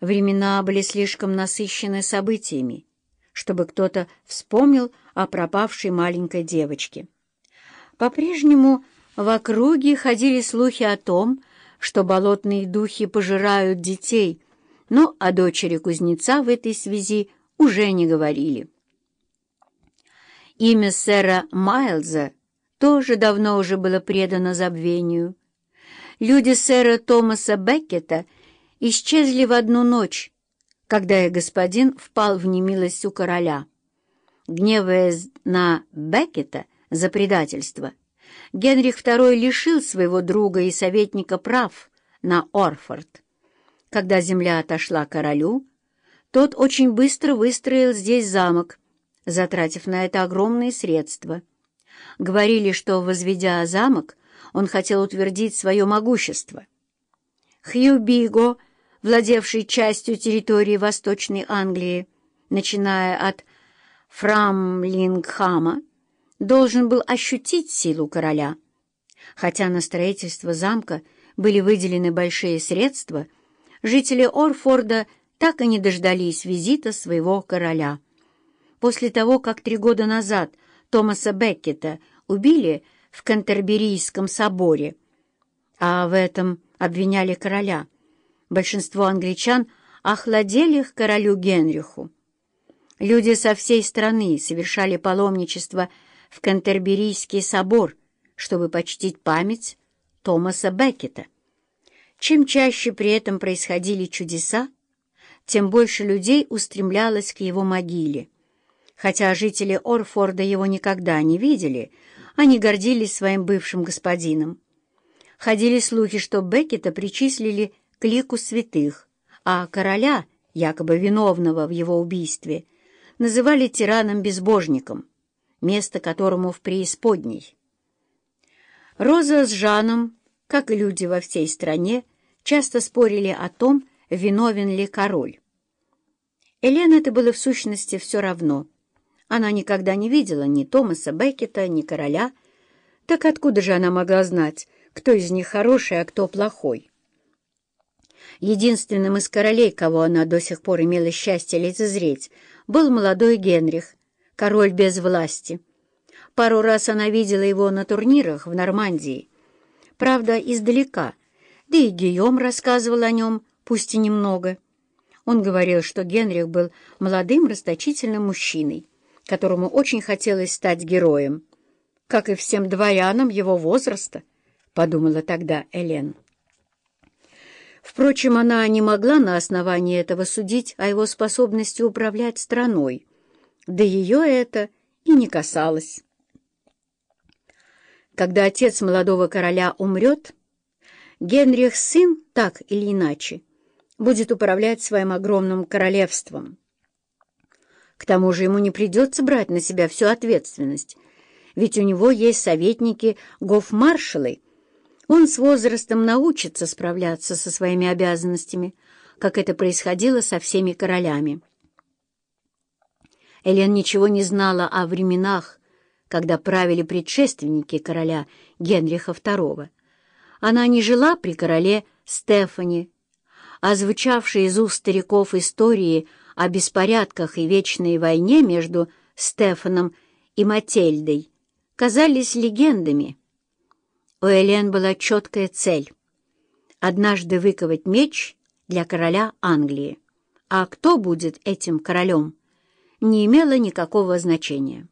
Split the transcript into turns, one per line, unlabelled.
Времена были слишком насыщены событиями, чтобы кто-то вспомнил о пропавшей маленькой девочке. По-прежнему в округе ходили слухи о том, что болотные духи пожирают детей, но о дочери кузнеца в этой связи уже не говорили. Имя сэра Майлза тоже давно уже было предано забвению. Люди сэра Томаса Беккета исчезли в одну ночь, когда их господин впал в немилость у короля. Гневаясь на Беккета за предательство, Генрих II лишил своего друга и советника прав на Орфорд. Когда земля отошла королю, тот очень быстро выстроил здесь замок, затратив на это огромные средства. Говорили, что, возведя замок, он хотел утвердить свое могущество. Хью Биго, владевший частью территории Восточной Англии, начиная от Фрамлингхама, должен был ощутить силу короля. Хотя на строительство замка были выделены большие средства, жители Орфорда так и не дождались визита своего короля. После того, как три года назад Томаса Беккета убили в Кантерберийском соборе, а в этом обвиняли короля, большинство англичан охладели к королю Генриху. Люди со всей страны совершали паломничество в Кантерберийский собор, чтобы почтить память Томаса Беккета. Чем чаще при этом происходили чудеса, тем больше людей устремлялось к его могиле. Хотя жители Орфорда его никогда не видели, они гордились своим бывшим господином. Ходили слухи, что Беккета причислили к лику святых, а короля, якобы виновного в его убийстве, называли тираном-безбожником, место которому в преисподней. Роза с Жаном, как и люди во всей стране, часто спорили о том, виновен ли король. Элен это было в сущности все равно. Она никогда не видела ни Томаса Беккета, ни короля. Так откуда же она могла знать, кто из них хороший, а кто плохой? Единственным из королей, кого она до сих пор имела счастье лицезреть, был молодой Генрих, король без власти. Пару раз она видела его на турнирах в Нормандии. Правда, издалека, да и Гийом рассказывал о нем, пусть и немного. Он говорил, что Генрих был молодым расточительным мужчиной, которому очень хотелось стать героем, как и всем дворянам его возраста, подумала тогда Элен. Впрочем, она не могла на основании этого судить о его способности управлять страной, да ее это и не касалось. Когда отец молодого короля умрет, Генрих сын, так или иначе, будет управлять своим огромным королевством. К тому же ему не придется брать на себя всю ответственность, ведь у него есть советники гофмаршалы. Он с возрастом научится справляться со своими обязанностями, как это происходило со всеми королями. Элен ничего не знала о временах, когда правили предшественники короля Генриха II. Она не жила при короле Стефане, а звучавшие из уст стариков истории о беспорядках и вечной войне между Стефаном и Мательдой казались легендами. У Элен была четкая цель — однажды выковать меч для короля Англии. А кто будет этим королем, не имело никакого значения.